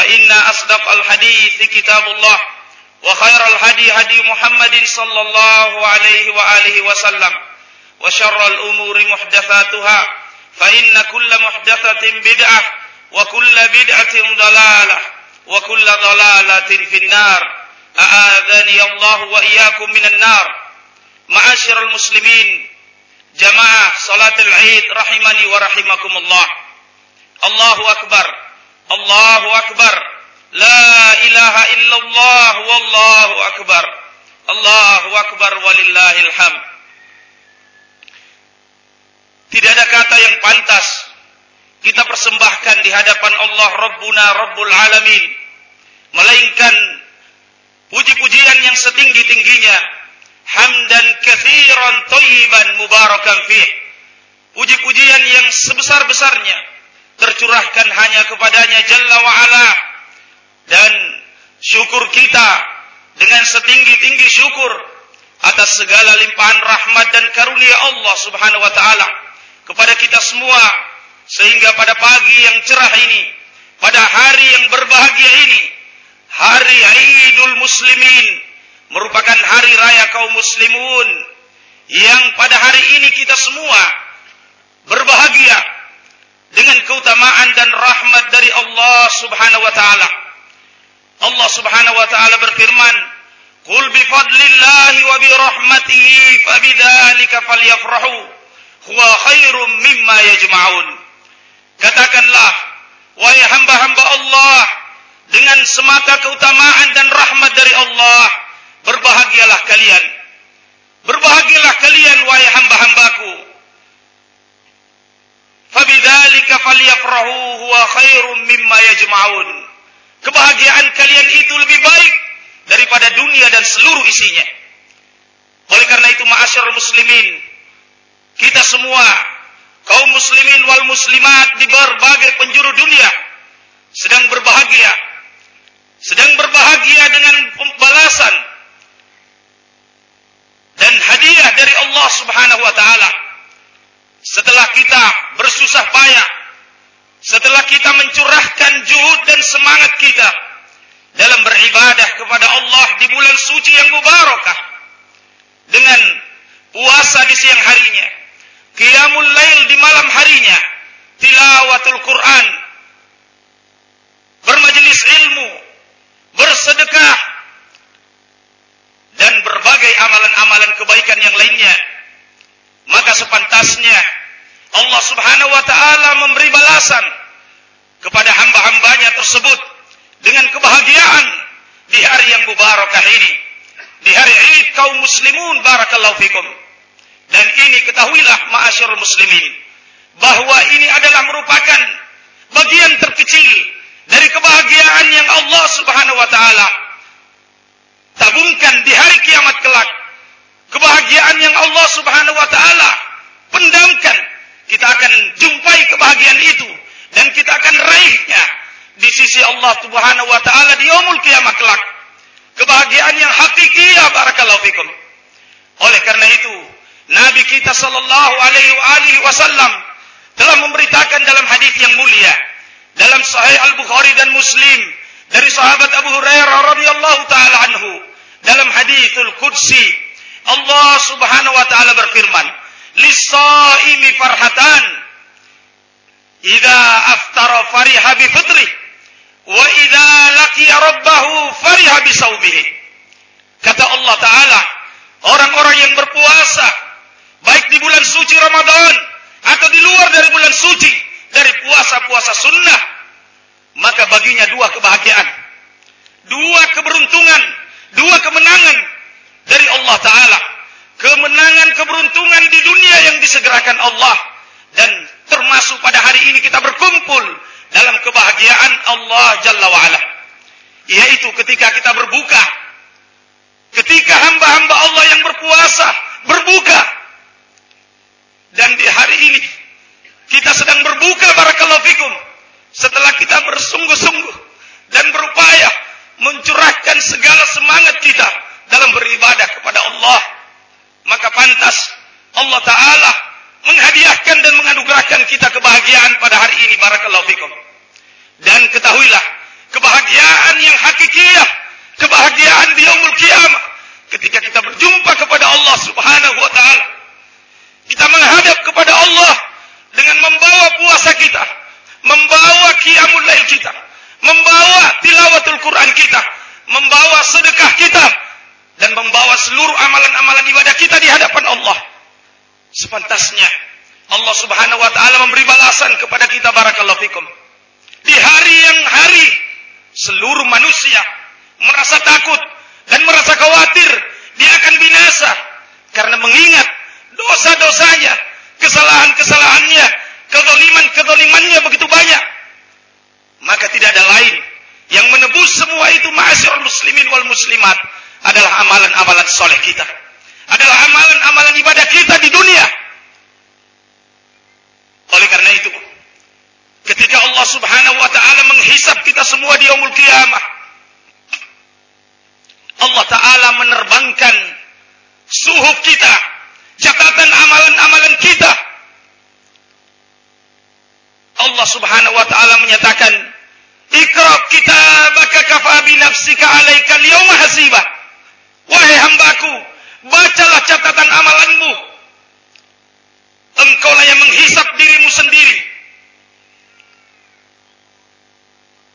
فإن أصدق الحديث كتاب الله وخير الهدي هدي محمد صلى الله عليه وآله وسلم وشر الأمور محدثاتها فإن كل محدثة بدعة وكل بدعة ضلالة وكل ضلالة في النار. أآذني الله وإياكم من النار. معاشر المسلمين جماعة صلاة العيد رحمني ورحمكم الله. الله أكبر. Allahu Akbar. La ilaha illallah wallahu akbar. Allahu Akbar walillahil ham. Tidak ada kata yang pantas kita persembahkan di hadapan Allah Rabbuna Rabbul Alamin. Melainkan puji-pujian yang setinggi-tingginya. Hamdan kathiran tayyiban mubarakan fih. Puji-pujian yang sebesar-besarnya tercurahkan hanya kepadanya Jalla wa'ala. Dan syukur kita dengan setinggi-tinggi syukur atas segala limpahan rahmat dan karunia Allah subhanahu wa ta'ala kepada kita semua. Sehingga pada pagi yang cerah ini, pada hari yang berbahagia ini, hari Idul Muslimin, merupakan hari raya kaum muslimun, yang pada hari ini kita semua keutamaan dan rahmat dari Allah Subhanahu wa taala. Allah Subhanahu wa taala berfirman, "Qul bi fadlillahi wa bi rahmatihi fabidzalika falyafrahu huwa khairum mimma yajma'un." Katakanlah, wahai hamba-hamba Allah, dengan semata keutamaan dan rahmat dari Allah, berbahagialah kalian. Berbahagialah kalian wahai hamba-hambaku Fabidzalika falyafrahu huwa khairum mimma yajma'un. Kebahagiaan kalian itu lebih baik daripada dunia dan seluruh isinya. Oleh karena itu ma'asyarul muslimin, kita semua kaum muslimin wal muslimat di berbagai penjuru dunia sedang berbahagia. Sedang berbahagia dengan pembalasan dan hadiah dari Allah Subhanahu wa taala setelah kita bersusah payah, setelah kita mencurahkan juhud dan semangat kita dalam beribadah kepada Allah di bulan suci yang mubarakah dengan puasa di siang harinya, qiyamul lail di malam harinya, tilawatul Quran, bermajelis ilmu, bersedekah dan berbagai amalan-amalan kebaikan yang lainnya maka sepantasnya Allah Subhanahu wa taala memberi balasan kepada hamba-hambanya tersebut dengan kebahagiaan di hari yang mubarakah ini. Di hari Id kaum muslimun barakallahu fikum. Dan ini ketahuilah ma'asyarul muslimin bahwa ini adalah merupakan bagian terkecil dari kebahagiaan yang Allah Subhanahu wa taala tabungkan di hari kiamat kelak kebahagiaan yang Allah Subhanahu wa taala pendamkan. Kita akan jumpai kebahagiaan itu dan kita akan raihnya di sisi Allah Subhanahu wa taala di yaumul kiamat kelak. Kebahagiaan yang hakiki ya barakallahu fikum. Oleh karena itu, Nabi kita sallallahu alaihi wasallam telah memberitakan dalam hadis yang mulia dalam Sahih Al-Bukhari dan Muslim dari sahabat Abu Hurairah radhiyallahu taala anhu dalam hadithul qudsi Allah Subhanahu wa taala berfirman lis-shaimi farhatan idza aftara fariha bi fitri wa idza laqiya rabbahu fariha bi kata Allah taala orang-orang yang berpuasa baik di bulan suci Ramadan atau di luar dari bulan suci dari puasa-puasa sunnah maka baginya dua kebahagiaan. Dua keberuntungan dua kemenangan dari Allah taala kemenangan keberuntungan di dunia yang disegerakan Allah. Dan termasuk pada hari ini kita berkumpul dalam kebahagiaan Allah Jalla wa'ala. Yaitu ketika kita berbuka. Ketika hamba-hamba Allah yang berpuasa berbuka. Dan di hari ini kita sedang berbuka barakallahu fikum. Setelah kita bersungguh-sungguh dan berupaya mencurahkan segala semangat kita dalam beribadah kepada Allah maka pantas Allah taala menghadiahkan dan menganugerahkan kita kebahagiaan pada hari ini barakallahu fikum dan ketahuilah kebahagiaan yang hakikiyah kebahagiaan di yaumul kiamah ketika kita berjumpa kepada Allah Subhanahu wa taala kita menghadap kepada Allah dengan membawa puasa kita membawa qiyamul lail kita membawa tilawatul Quran kita membawa sedekah kita dan membawa seluruh amalan-amalan ibadah kita di hadapan Allah. Sepantasnya Allah Subhanahu wa taala memberi balasan kepada kita barakallahu fikum. Di hari yang hari seluruh manusia merasa takut dan merasa khawatir dia akan binasa karena mengingat dosa-dosanya, kesalahan-kesalahannya, kezaliman-kezalimannya begitu banyak. Maka tidak ada lain yang menebus semua itu ma'asyiral muslimin wal muslimat adalah amalan-amalan soleh kita. Adalah amalan-amalan ibadah kita di dunia. Oleh karena itu, ketika Allah subhanahu wa ta'ala menghisap kita semua di yaumul kiamah, Allah ta'ala menerbangkan suhuf kita, catatan amalan-amalan kita. Allah subhanahu wa ta'ala menyatakan, Ikra kitabaka kafa bi nafsika alaika al-yawma hasibah. Wahai hambaku, bacalah catatan amalanmu. Engkaulah yang menghisap dirimu sendiri.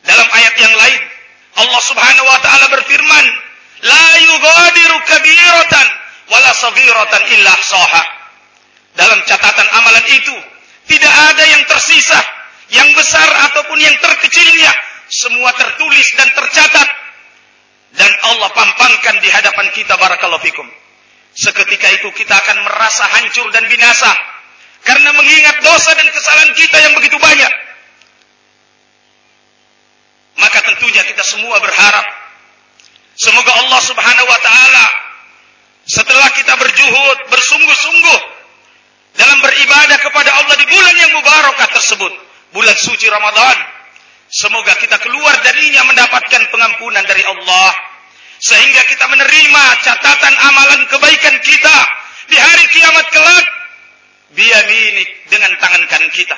Dalam ayat yang lain, Allah Subhanahu wa taala berfirman, "La yughadiru kabiratan wala saghiratan illa soha." Dalam catatan amalan itu, tidak ada yang tersisa, yang besar ataupun yang terkecilnya, semua tertulis dan tercatat dan Allah pampangkan di hadapan kita barakallahu fikum. Seketika itu kita akan merasa hancur dan binasa karena mengingat dosa dan kesalahan kita yang begitu banyak. Maka tentunya kita semua berharap semoga Allah Subhanahu wa taala setelah kita berjuhud, bersungguh-sungguh dalam beribadah kepada Allah di bulan yang mubarakah tersebut, bulan suci Ramadan, Semoga kita keluar darinya mendapatkan pengampunan dari Allah. Sehingga kita menerima catatan amalan kebaikan kita di hari kiamat kelak. Biyaminik dengan tangan kanan kita.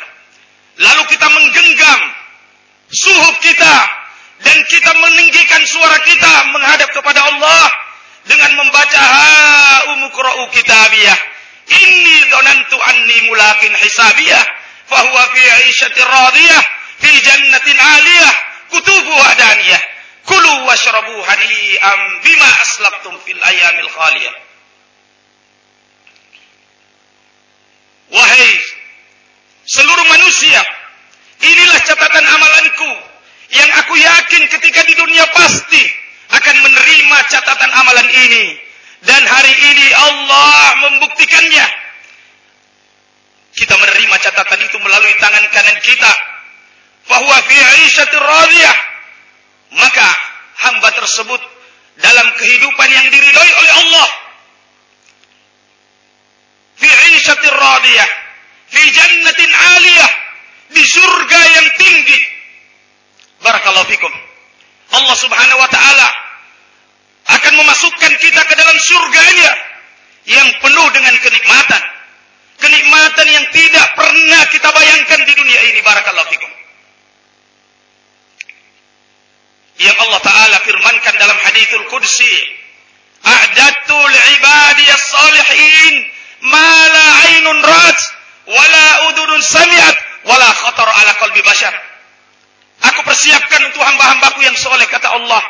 Lalu kita menggenggam suhuf kita. Dan kita meninggikan suara kita menghadap kepada Allah. Dengan membaca ha'umukra'u kitabiyah. Inni donantu anni mulakin hisabiyah. Fahuwa fi radiyah fi jannatin aliyah kutubuha daniyah kulu washrabu hani'am bima aslabtum fil ayamil khaliyah. Wahai seluruh manusia inilah catatan amalanku yang aku yakin ketika di dunia pasti akan menerima catatan amalan ini. Dan hari ini Allah membuktikannya. Kita menerima catatan itu melalui tangan kanan kita. Bahwa fi radiyah maka hamba tersebut dalam kehidupan yang diridhoi oleh Allah fi 'isyatir radiyah fi jannatin 'aliyah di surga yang tinggi Barakallahu fikum. Allah Subhanahu wa taala akan memasukkan kita ke dalam surganya yang penuh dengan kenikmatan. Kenikmatan yang tidak pernah kita bayangkan di dunia ini. Barakallahu fikum. Yang Allah Ta'ala firmankan dalam A'dadtu li'ibadiyas salihin ma la aynun raj wala udunun sami'at wala khatar ala qalbi bashar. Aku persiapkan untuk hamba-hambaku yang soleh kata Allah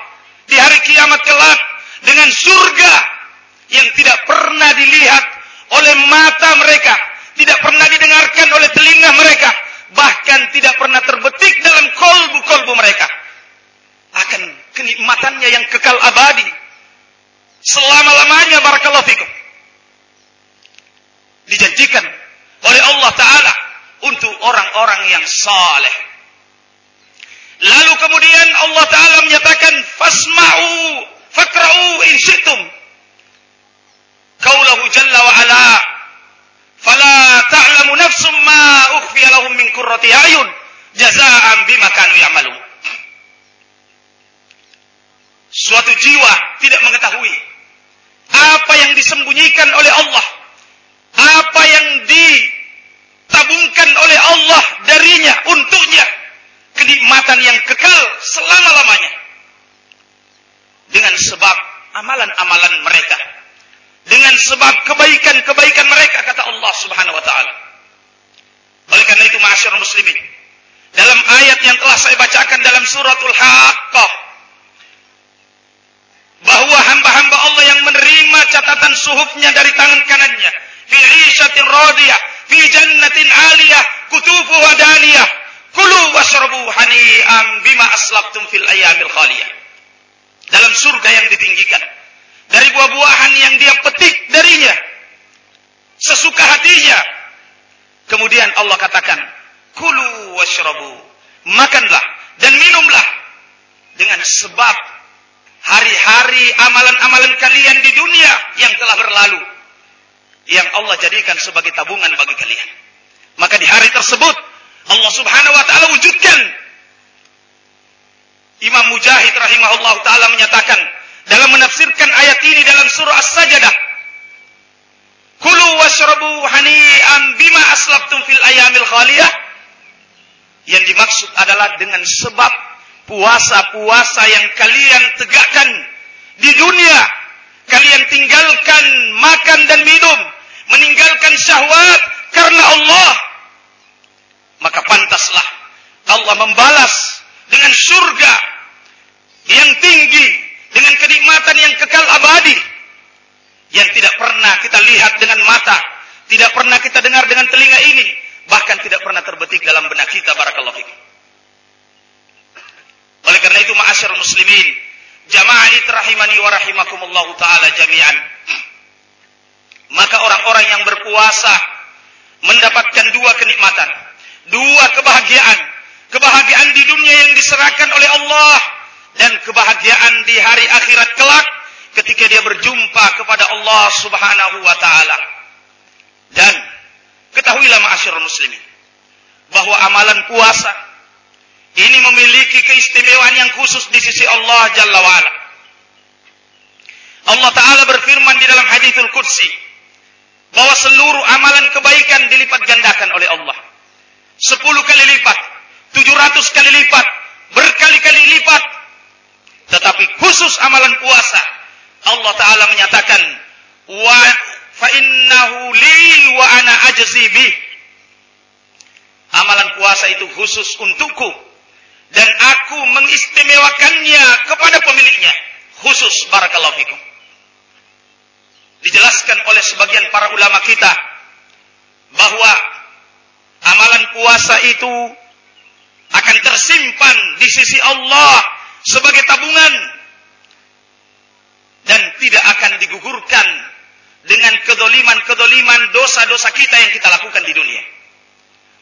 di hari kiamat kelak dengan surga yang tidak pernah dilihat oleh mata mereka, tidak pernah didengarkan oleh telinga mereka, bahkan tidak pernah terbetik dalam kolbu-kolbu mereka. Akan kenikmatannya yang kekal abadi. Selama-lamanya barakallahu fikum. Dijanjikan oleh Allah Ta'ala untuk orang-orang yang saleh. Lalu kemudian Allah Ta'ala menyatakan, Fasma'u, fakra'u in syi'tum. Kaulahu jalla wa ala. Fala ta'lamu nafsum ma ukhfiya lahum min kurrati ayun. Jaza'an bima kanu ya'malun. Suatu jiwa tidak mengetahui apa yang disembunyikan oleh Allah. Apa yang ditabungkan oleh Allah darinya, untuknya. Kenikmatan yang kekal selama-lamanya. Dengan sebab amalan-amalan mereka. Dengan sebab kebaikan-kebaikan mereka, kata Allah subhanahu wa ta'ala. Oleh karena itu, ma'asyur muslimin. Dalam ayat yang telah saya bacakan dalam suratul Haqqah. Bahwa hamba-hamba Allah yang menerima catatan suhufnya dari tangan kanannya. Fi 'ishatin radiyah fi jannatin 'aliyah kutubuha daniyah kulu washrabu hani'an bima aslabtum fil ayyamil khaliyah. Dalam surga yang ditinggikan. Dari buah-buahan yang dia petik darinya. Sesuka hatinya. Kemudian Allah katakan kulu washrabu makanlah dan minumlah dengan sebab hari-hari amalan-amalan kalian di dunia yang telah berlalu. Yang Allah jadikan sebagai tabungan bagi kalian. Maka di hari tersebut Allah Subhanahu wa taala wujudkan. Imam Mujahid rahimahullah taala menyatakan dalam menafsirkan ayat ini dalam surah As-Sajdah Kulu washrabu hani'an bima aslabtum fil ayamil khaliyah. Yang dimaksud adalah dengan sebab puasa-puasa yang kalian tegakkan di dunia kalian tinggalkan makan dan minum meninggalkan syahwat karena Allah, maka pantaslah Allah membalas dengan surga yang tinggi, dengan kenikmatan yang kekal abadi, yang tidak pernah kita lihat dengan mata, tidak pernah kita dengar dengan telinga ini, bahkan tidak pernah terbetik dalam benak kita barakallahu fikum. Karena itu ma'asyar muslimin, jamaah rahimani wa rahimakumullahu taala jami'an. Maka orang-orang yang berpuasa mendapatkan dua kenikmatan, dua kebahagiaan. Kebahagiaan di dunia yang diserahkan oleh Allah dan kebahagiaan di hari akhirat kelak ketika dia berjumpa kepada Allah Subhanahu wa taala. Dan ketahuilah ma'asyiral muslimin bahwa amalan puasa ini memiliki keistimewaan yang khusus di sisi Allah Jalla wa'ala. Allah Ta'ala berfirman di dalam hadithul Qudsi bahwa seluruh amalan kebaikan dilipat gandakan oleh Allah. Sepuluh kali lipat, tujuh ratus kali lipat, berkali-kali lipat. Tetapi khusus amalan puasa, Allah Ta'ala menyatakan, wa fa innahu li wa ana ajzi bih. Amalan puasa itu khusus untukku dan aku mengistimewakannya kepada pemiliknya. Khusus barakallahu fikum dijelaskan oleh sebagian para ulama kita bahwa amalan puasa itu akan tersimpan di sisi Allah sebagai tabungan dan tidak akan digugurkan dengan kedoliman-kedoliman dosa-dosa kita yang kita lakukan di dunia.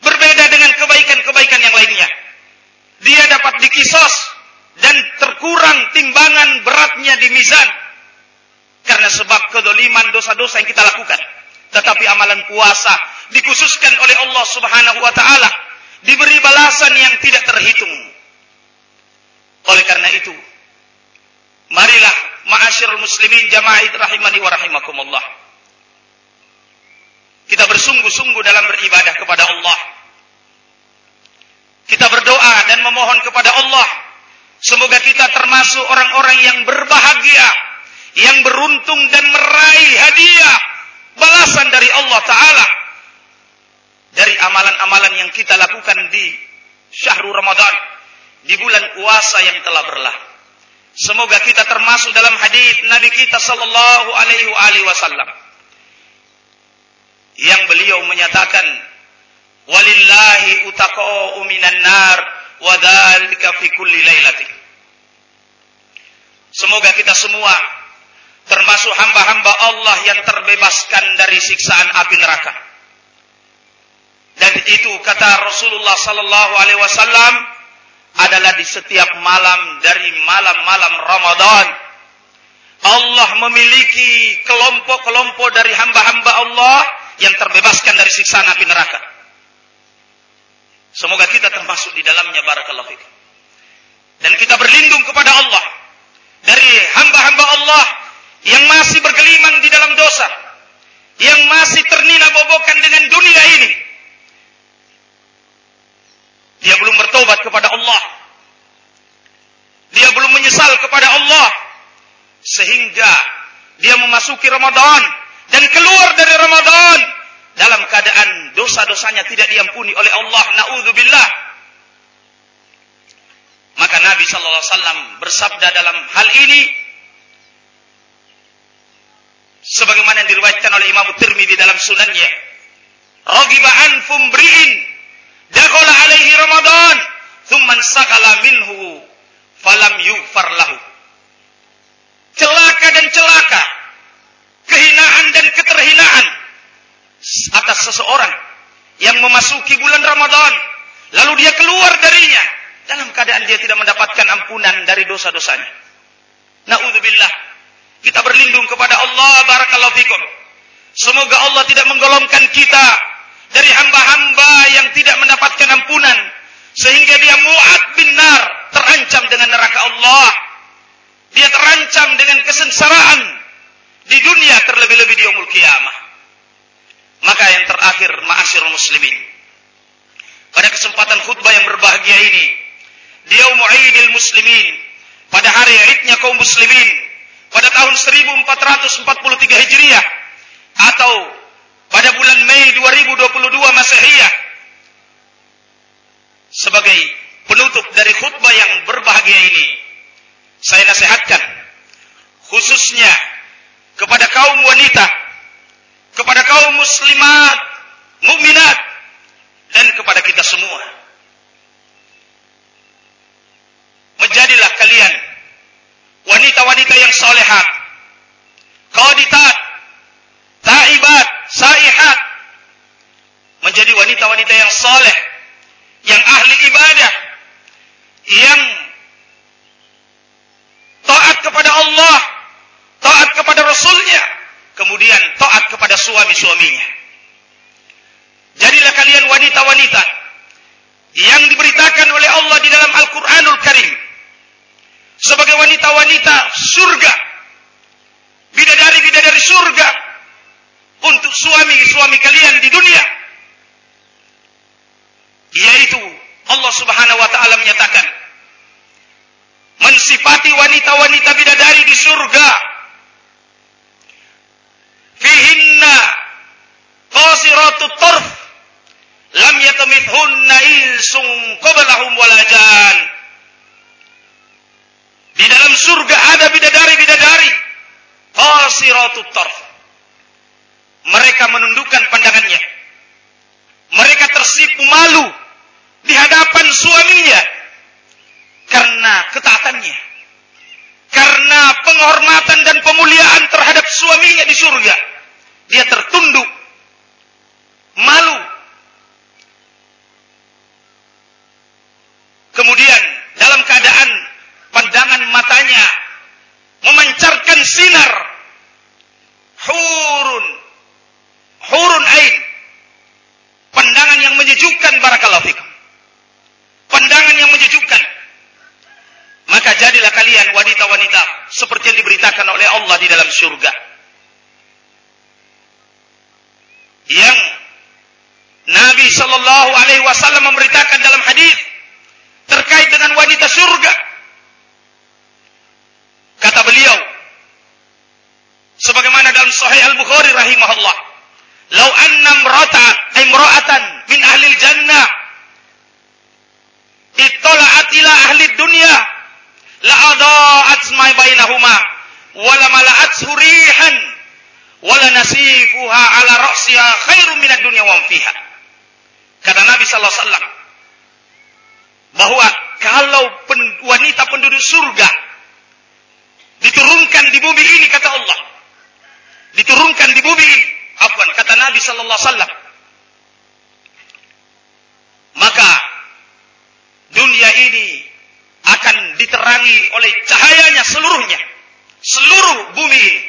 Berbeda dengan kebaikan-kebaikan yang lainnya. Dia dapat dikisos dan terkurang timbangan beratnya di mizan karena sebab kedoliman dosa-dosa yang kita lakukan. Tetapi amalan puasa dikhususkan oleh Allah subhanahu wa ta'ala. Diberi balasan yang tidak terhitung. Oleh karena itu, marilah ma'asyiral muslimin jamaah rahimani wa rahimakumullah. Kita bersungguh-sungguh dalam beribadah kepada Allah. Kita berdoa dan memohon kepada Allah. Semoga kita termasuk orang-orang yang berbahagia. Yang beruntung dan meraih hadiah. Balasan dari Allah Ta'ala. Dari amalan-amalan yang kita lakukan di syahrul Ramadan. Di bulan puasa yang telah berlalu. Semoga kita termasuk dalam hadis Nabi kita sallallahu alaihi wasallam yang beliau menyatakan walillahi utaqa'u minan nar wa dzalika fi kulli lailatin Semoga kita semua termasuk hamba-hamba Allah yang terbebaskan dari siksaan api neraka. Dan itu kata Rasulullah sallallahu alaihi wasallam adalah di setiap malam dari malam-malam Ramadan. Allah memiliki kelompok-kelompok dari hamba-hamba Allah yang terbebaskan dari siksa api neraka. Semoga kita termasuk di dalamnya barakallahu fikum. Dan kita berlindung kepada Allah dari hamba-hamba Allah yang masih bergelimang di dalam dosa, yang masih ternina bobokan dengan dunia ini. Dia belum bertobat kepada Allah. Dia belum menyesal kepada Allah sehingga dia memasuki Ramadan dan keluar dari Ramadan dalam keadaan dosa-dosanya tidak diampuni oleh Allah. Nauzubillah. Maka Nabi sallallahu alaihi wasallam bersabda dalam hal ini sebagaimana yang diriwayatkan oleh Imam Tirmidzi dalam sunannya. Ragiba an fumbri'in dakhala alaihi Ramadan thumma sagala minhu falam yughfar lahu. Celaka dan celaka atas seseorang yang memasuki bulan Ramadan lalu dia keluar darinya dalam keadaan dia tidak mendapatkan ampunan dari dosa-dosanya. Nauzubillah. Kita berlindung kepada Allah barakallahu fikum. Semoga Allah tidak menggolongkan kita dari hamba-hamba yang tidak mendapatkan ampunan sehingga dia muat binar terancam dengan neraka Allah. Dia terancam dengan kesengsaraan di dunia terlebih-lebih di umul kiamah. Maka yang terakhir ma'asyirul muslimin. Pada kesempatan khutbah yang berbahagia ini, di yaum Aidil muslimin, pada hari Idnya kaum muslimin, pada tahun 1443 Hijriah atau pada bulan Mei 2022 Masehiyah sebagai penutup dari khutbah yang berbahagia ini saya nasihatkan khususnya kepada kaum wanita, kepada kaum muslimat, mukminat, dan kepada kita semua. Menjadilah kalian wanita-wanita yang solehat, qaditat, taibat, saihat, menjadi wanita-wanita yang soleh, yang ahli ibadah, yang taat kepada Allah, taat kepada Rasulnya, kemudian taat kepada suami-suaminya. Jadilah kalian wanita-wanita yang diberitakan oleh Allah di dalam Al-Quranul Karim sebagai wanita-wanita surga, bidadari-bidadari surga untuk suami-suami kalian di dunia. Yaitu Allah Subhanahu wa taala menyatakan mensifati wanita-wanita bidadari di surga qasiratut tarf lam yatamithunna insung qablahum walajan di dalam surga ada bidadari-bidadari. Qasiratut tarf mereka menundukkan pandangannya. Mereka tersipu malu di hadapan suaminya karena ketaatannya. Karena penghormatan dan pemuliaan terhadap suaminya di surga. Dia tertunduk, malu. Kemudian dalam keadaan pandangan matanya memancarkan sinar hurun hurun ain pandangan yang menyejukkan barakallahu fikum pandangan yang menyejukkan Maka jadilah kalian wanita-wanita seperti yang diberitakan oleh Allah di dalam surga. Yang Nabi Shallallahu Alaihi Wasallam memberitakan dalam hadis terkait dengan wanita surga. Kata beliau, sebagaimana dalam Sahih Al Bukhari rahimahullah, "Lau anna imra'atan imra'atan min ahli jannah ittala'at ila ahli dunya la adaa'at ma bainahuma wa la mala'at surihan wa la nasifuha ala ra'siha khairum minad dunya wa fiha." Kata Nabi sallallahu alaihi wasallam bahwa kalau pen, wanita penduduk surga diturunkan di bumi ini kata Allah diturunkan di bumi ini afwan kata Nabi sallallahu alaihi wasallam maka dunia ini diterangi oleh cahayanya seluruhnya. Seluruh bumi ini.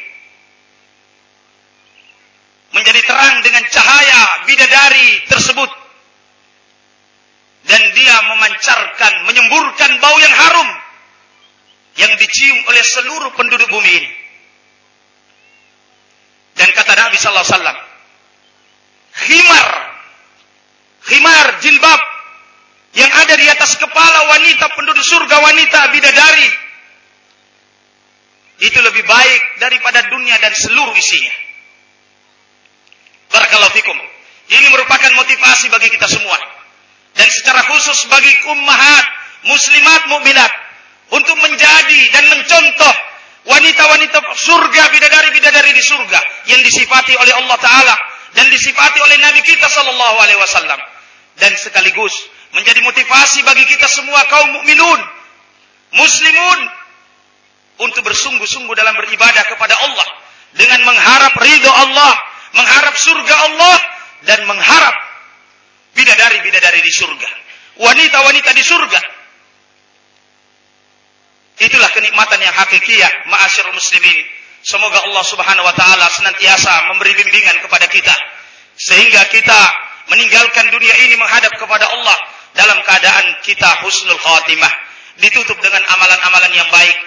Menjadi terang dengan cahaya bidadari tersebut. Dan dia memancarkan menyemburkan bau yang harum yang dicium oleh seluruh penduduk bumi ini. Dan kata Nabi sallallahu alaihi wasallam, khimar. Khimar jilbab di atas kepala wanita penduduk surga wanita bidadari itu lebih baik daripada dunia dan seluruh isinya. Barakallahu fikum. Ini merupakan motivasi bagi kita semua. Dan secara khusus bagi ummahat, muslimat, mukminat untuk menjadi dan mencontoh wanita-wanita surga, bidadari-bidadari di surga yang disifati oleh Allah Taala dan disifati oleh Nabi kita Shallallahu Alaihi Wasallam dan sekaligus menjadi motivasi bagi kita semua kaum mukminun, muslimun untuk bersungguh-sungguh dalam beribadah kepada Allah dengan mengharap ridho Allah, mengharap surga Allah dan mengharap bidadari-bidadari di surga, wanita-wanita di surga Itulah kenikmatan yang hakikiyah ma'asyirul muslimin. Semoga Allah Subhanahu wa taala senantiasa memberi bimbingan kepada kita sehingga kita meninggalkan dunia ini menghadap kepada Allah dalam keadaan kita husnul khatimah. Ditutup dengan amalan-amalan yang baik.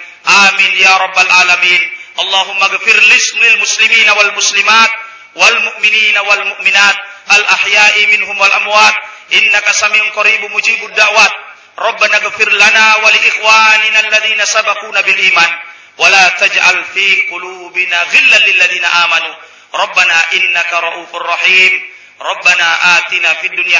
Amin ya rabbal alamin. Allahumma gfir lismil muslimina wal muslimat wal mu'minina wal mu'minat al ahya'i minhum wal amwat innaka samiun qaribun mujibud da'wat. Rabbana gfir lana wa li ikhwanina alladhina sabaquna bil iman taj'al fi qulubina ghillan lil ladina amanu. Atina dunya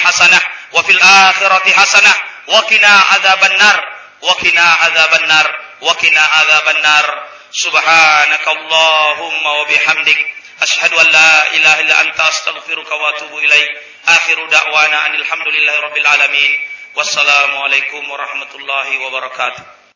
ربنا آتنا في الدنيا حسنة وفي الآخرة حسنة وقنا عذاب النار وقنا عذاب النار وقنا عذاب النار سبحانك اللهم وبحمدك أشهد أن لا إله إلا أنت أستغفرك وأتوب إليك آخر دعوانا أن الحمد لله رب العالمين Wassalamualaikum warahmatullahi wabarakatuh.